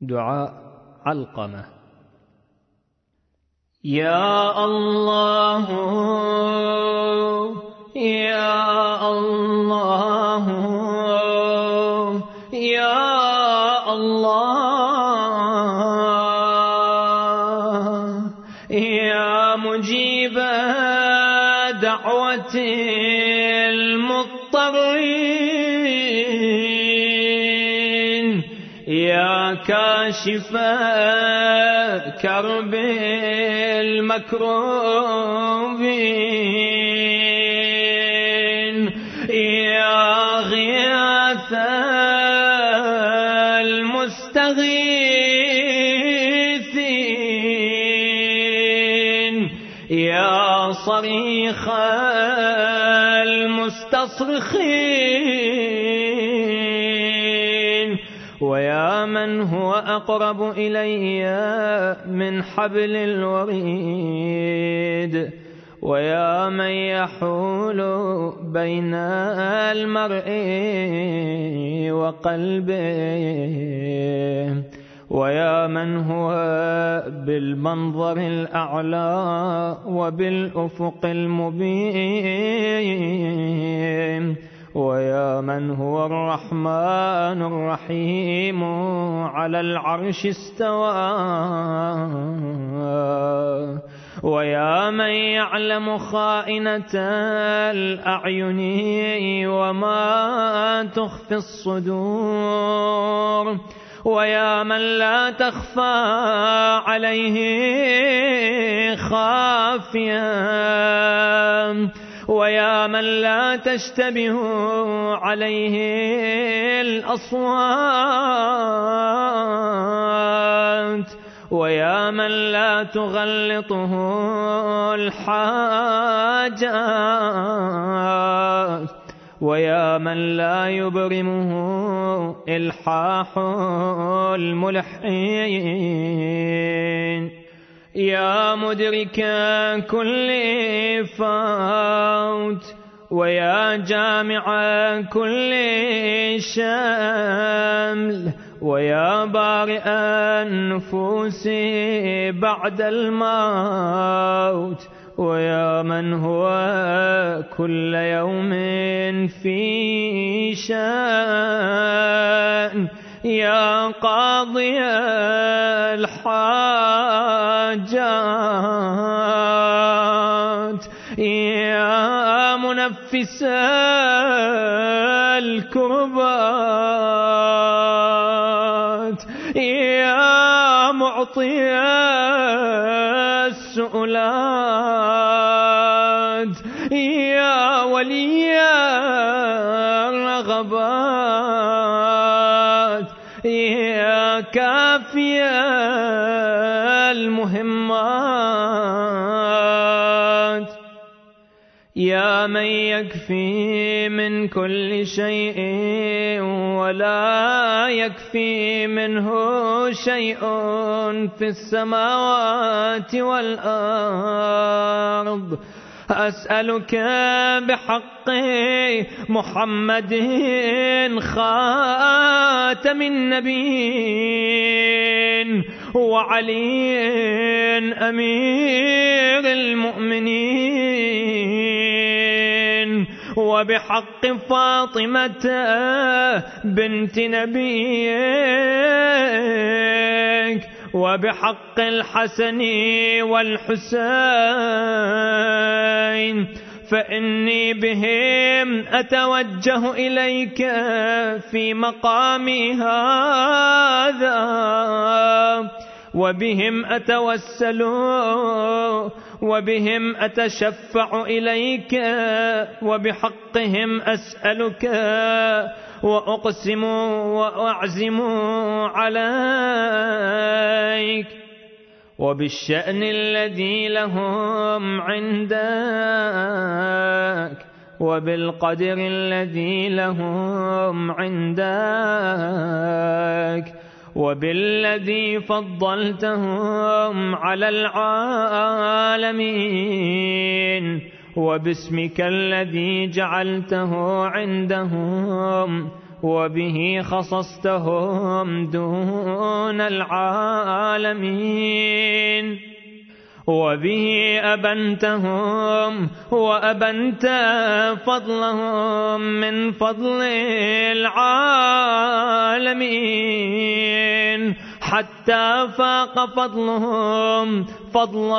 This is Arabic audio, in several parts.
دعاء علقمة. يا الله يا الله. كاشف كرب المكروبين. يا غياث المستغيثين. يا صريخ المستصرخين. أقرب إلي من حبل الوريد ويا من يحول بين المرء وقلبه ويا من هو بالمنظر الأعلى وبالأفق المبين. ويا من هو الرحمن الرحيم على العرش استوى. ويا من يعلم خائنة الأعين وما تخفي الصدور. ويا من لا تخفى عليه خافية. ويا من لا تشتبه عليه الأصوات. ويا من لا تغلطه الحاجات. ويا من لا يبرمه إلحاح الملحين. يا مدرك كل فوت ويا جامع كل شمل ويا بارئ النفوس بعد الموت ويا من هو كل يوم في شأن. يا قاضي الحاجات يا منفس الكربات يا معطي السؤلات. يكفي من كل شيء ولا يكفي منه شيء في السماوات والأرض. أسألك بحق محمد خاتم النبيين وعلي أمير المؤمنين. وبحق فاطمة بنت نبيك وبحق الحسن والحسين. فإني بهم أتوجه إليك في مقامي هذا وبهم أتوسل وبهم أتشفع إليك وبحقهم أسألك وأقسم وأعزم عليك وبالشأن الذي لهم عندك وبالقدر الذي لهم عندك وبالذي فضلتهم على العالمين وباسمك الذي جعلته عندهم وبه خصصتهم دون العالمين وبه أبنتهم وأبنت فضلهم من فضل العالمين حتى فاق فضلهم فضل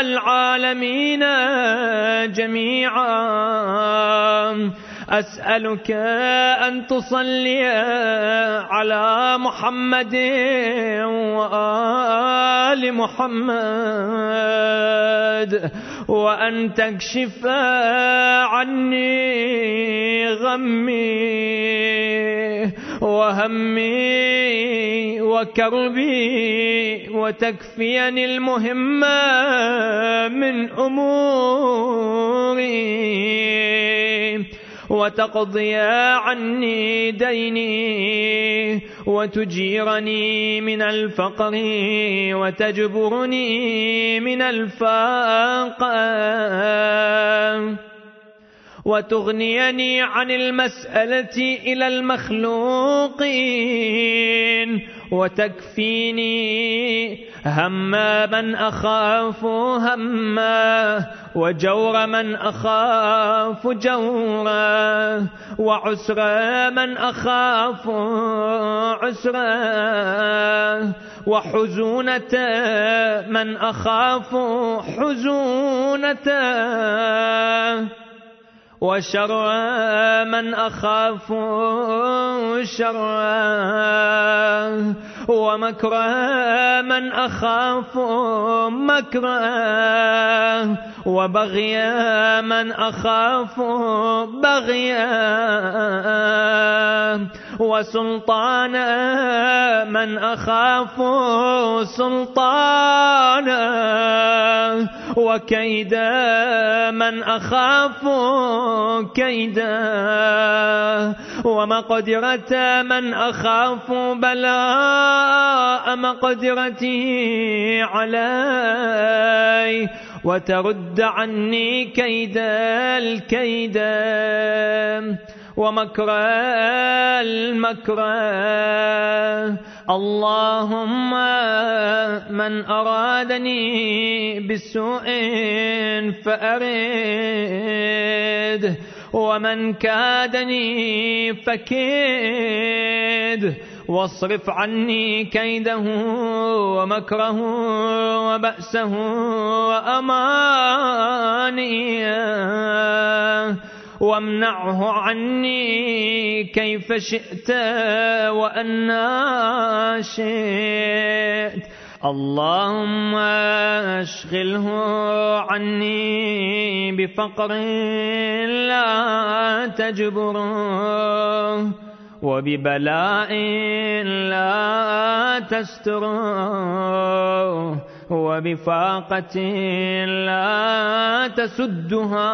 العالمين جميعا. أسألك أن تصلي على محمد وآل محمد. وأن تكشف عني غمي وهمي وكربي وتكفيني المهم من أموري. وتقضي عني ديني وتجيرني من الفقر وتجبرني من الفاقة. وتغنيني عن المسألة إلى المخلوقين وتكفيني هم من أخاف هما وجور من أخاف جورا وعسر من أخاف عسرا وحزونة من أخاف حزونة وشر من أخاف شرا ومكر من أخاف مكرا وبغي من أخاف بغيا وسلطان من أخاف سلطانا وكيد من أخاف كيدا ومقدرة من أخاف بلاء مقدرتي علي. وترد عني كيد الكيد. ومكر المكر. اللهم من أرادني بسوء فأرد ومن كادني فكيد. واصرف عني كيده ومكره وبأسه وأمانيه وامنعه عني كيف شئت وأنا شئت. اللهم أشغله عني بفقر لا تجبره وببلاء لا تستره وبفاقة لا تسدها.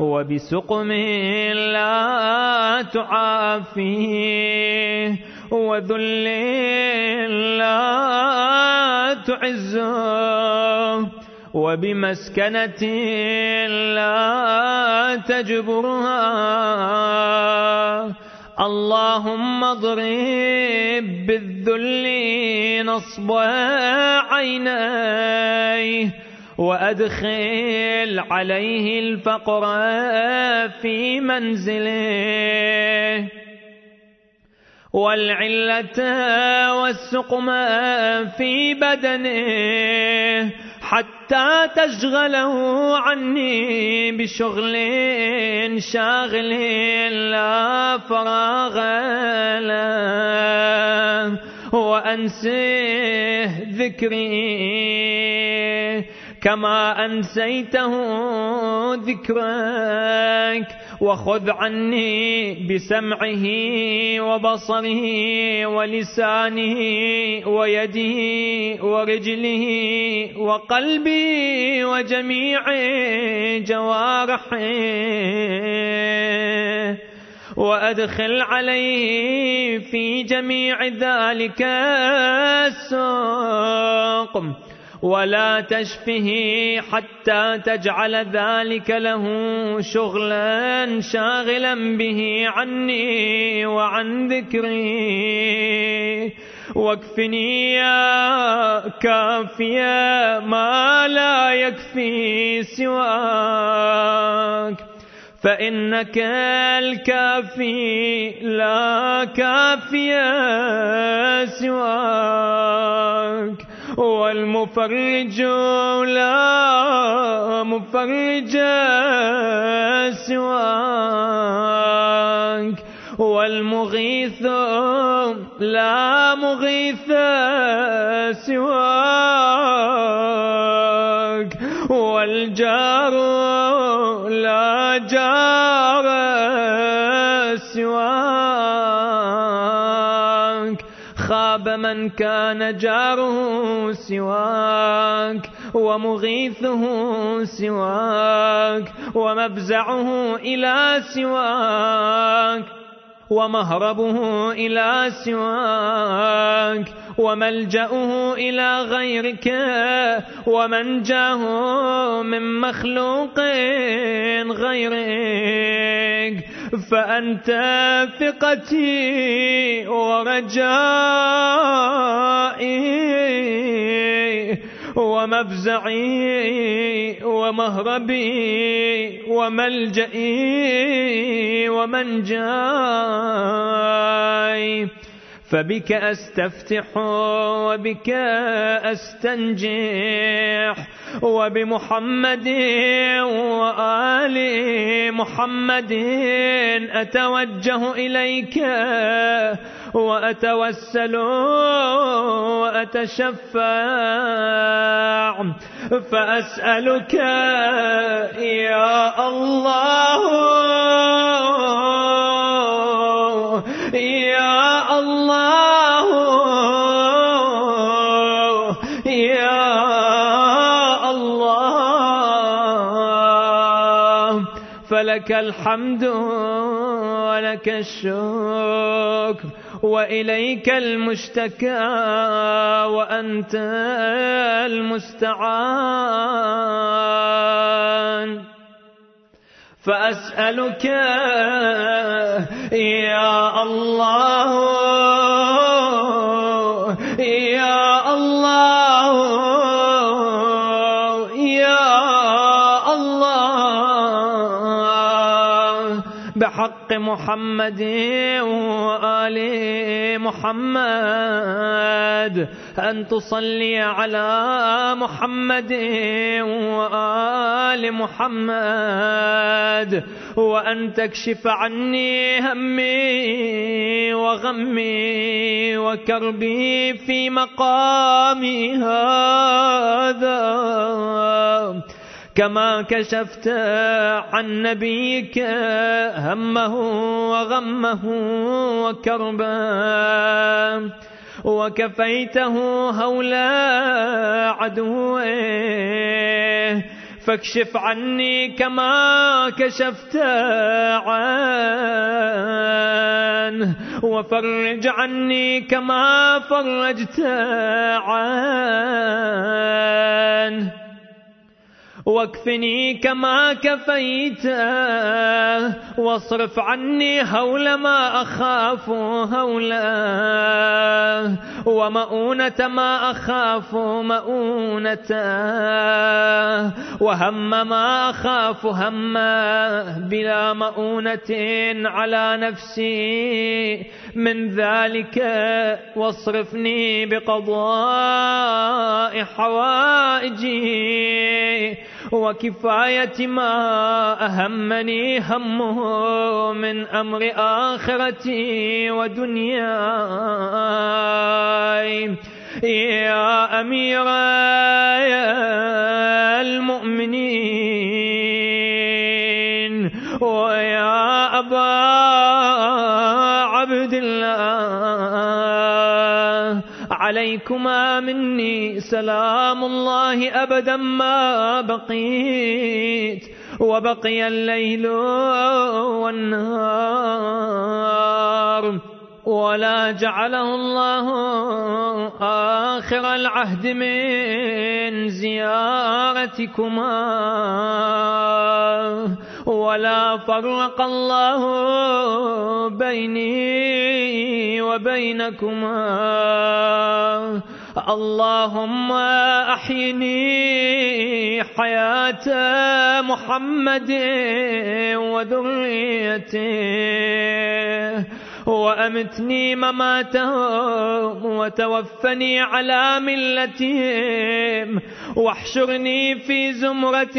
وبسقم لا تعافيه وذل لا تعزه وبمسكنة لا تجبرها. اللهم اضرب بالذل نصب عينيه وأدخل عليه الفقر في منزله. والعلة والسقم في بدنه. حتى تشغله عني بشغل شاغل لا فراغ له. وأنسه ذكري. كما أنسيته ذكرك وخذ عني بسمعه وبصره ولسانه ويده ورجله وقلبي وجميع جوارحه. وأدخل عليه في جميع ذلك السوق. ولا تشفه حتى تجعل ذلك له شغلا شاغلا به عني وعن ذكري. واكفني يا كافيا ما لا يكفي سواك. فإنك الكافي لا كافي سواك. والمفرج لا مفرج سواك. والمغيث لا مغيث سواك. والجار خاب من كان جاره سواك ومغيثه سواك ومفزعه إلى سواك ومهربه إلى سواك وملجأه إلى غيرك ومنجاه من مخلوق غيرك فأنت ثقتي ورجائي ومفزعي ومهربي وملجئي ومنجاي. فبك أستفتح وبك أستنجح. وبمحمد وآل محمد أتوجه إليك وأتوسل وأتشفع. فأسألك يا الله فلك الحمد ولك الشكر وإليك المشتكى وأنت المستعان. فأسألك يا الله يا محمد وآل محمد. أن تصلي على محمد وآل محمد. وأن تكشف عني همي وغمي وكربي في مقامي هذا. كما كشفت عن نبيك همه وغمه وكربه وكفيته هول عدوه. فاكشف عني كما كشفت عنه. وفرج عني كما فرجت عنه. واكفني كما كفيت. واصرف عني هول ما أخاف هولا. ومؤونة ما أخاف مؤونة. وهم ما أخاف هما بلا مؤونة على نفسي. من ذلك واصرفني بقضاء حوائجي. وكفاية ما أهمني همه من أمر آخرتي ودنياي. يا أمير المؤمنين. ويا أبا عبد الله. عليكما مني سلام الله أبدا ما بقيت. وبقي الليل والنهار. ولا جعله الله آخر العهد من زيارتكما. ولا فرق الله بيني وبينكما. اللهم أحيني حياة محمد وذريته. وأمتني مماتهم وتوفني على ملتهم. واحشرني في زمرتهم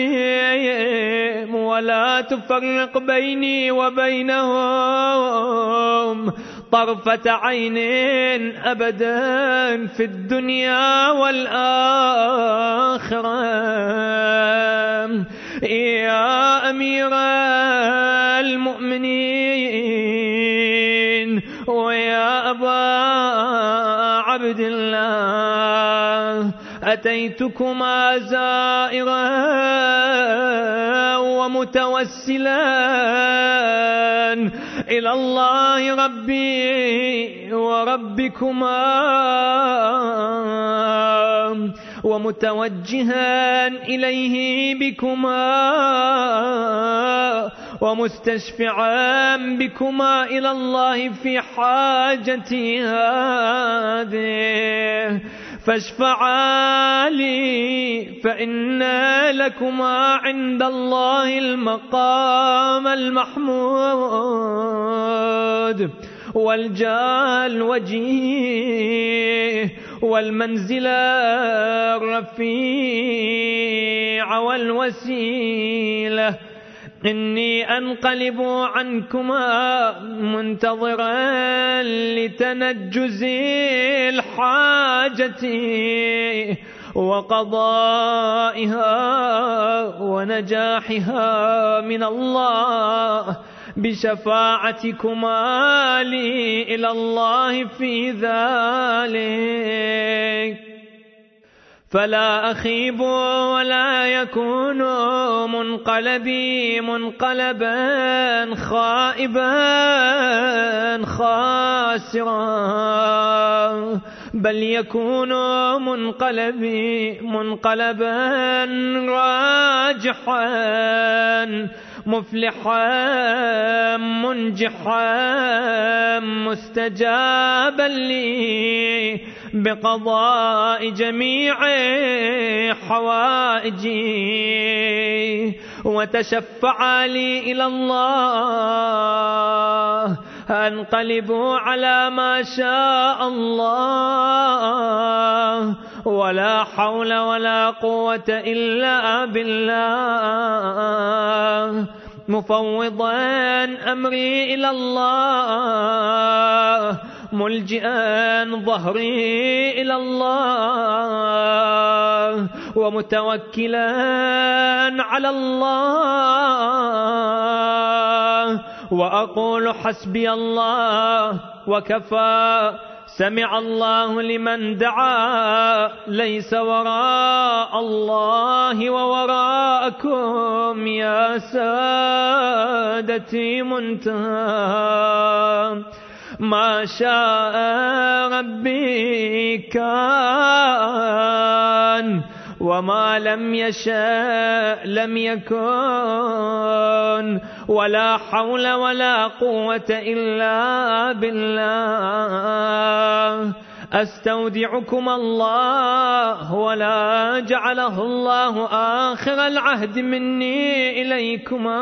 ولا تفرق بيني وبينهم. طرفة عين أبدا في الدنيا والآخرة. يا أمير المؤمنين ويا أبا عبد الله أتيتكما زائرا ومتوسلا إلى الله ربي وربكما ومتوجها إليه بكما ومستشفعا بكما إلى الله في حاجتي هذه. فاشفعا لي فإن لكما عند الله المقام المحمود. والجال وجيه والمنزل الرفيع والوسيلة. إني أنقلب عنكما منتظرا لتنجز الحاجة وقضائها ونجاحها من الله بشفاعتكما لي إلى الله في ذلك. فلا أخيب ولا يكون منقلبي منقلبا خائبا خاسرا بل يكون منقلبي منقلبا راجحا مفلحا منجحا مستجابا لي بقضاء جميع حوائجي وتشفع لي إلى الله أنقلب على ما شاء الله ولا حول ولا قوة إلا بالله. مفوضا أمري إلى الله ملجئا ظهري إلى الله ومتوكلا على الله وأقول حسبي الله وكفى سمع الله لمن دعا ليس وراء الله ووراءكم يا سادتي منتهى ما شاء ربي كان وما لم يشاء لم يكن ولا حول ولا قوة إلا بالله. أستودعكم الله ولا جعله الله آخر العهد مني إليكما.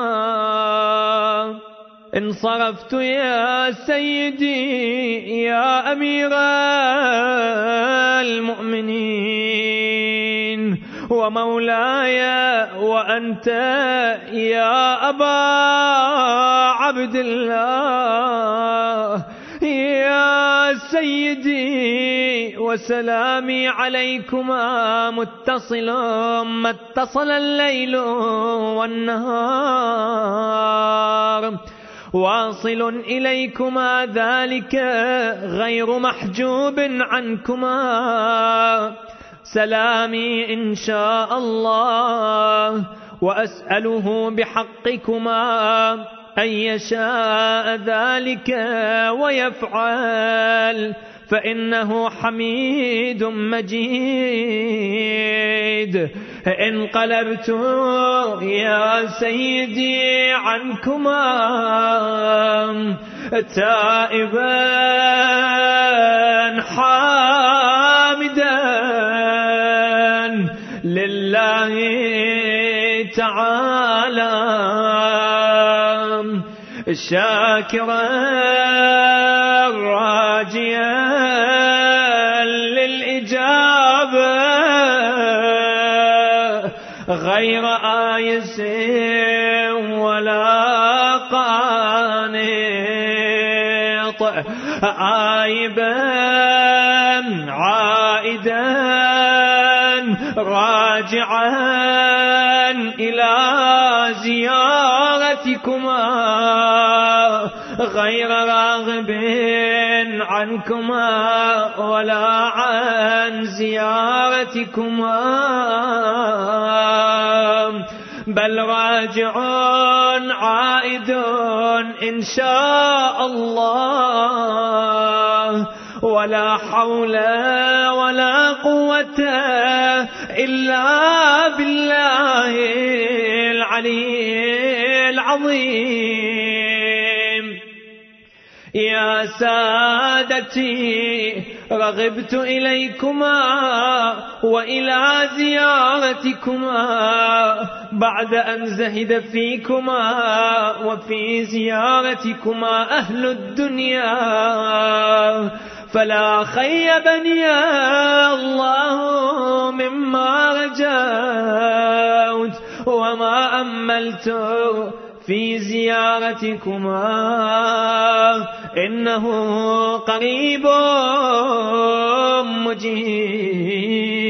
انصرفت يا سيدي يا أمير المؤمنين ومولاي وأنت يا أبا عبد الله. يا سيدي وسلامي عليكما متصل ما اتصل الليل والنهار. واصل إليكما ذلك غير محجوب عنكما. سلامي إن شاء الله وأسأله بحقكما أن يشاء ذلك ويفعل. فإنه حميد مجيد. انقلبت يا سيدي عنكما تائبا حامدا لله تعالى. شاكرا غير آيس ولا قانط. آيبا عائدا راجعا إلى زيارتكما. غير راغب عنكما ولا عن زيارتكما. بل راجع عائد إن شاء الله. ولا حول ولا قوة إلا بالله العلي العظيم. يا سادتي رغبت إليكما وإلى زيارتكما بعد أن زهد فيكما وفي زيارتكما أهل الدنيا. فلا خيبني الله مما رجوت وما أملت. في زيارتكما. إنه قريب مجيب.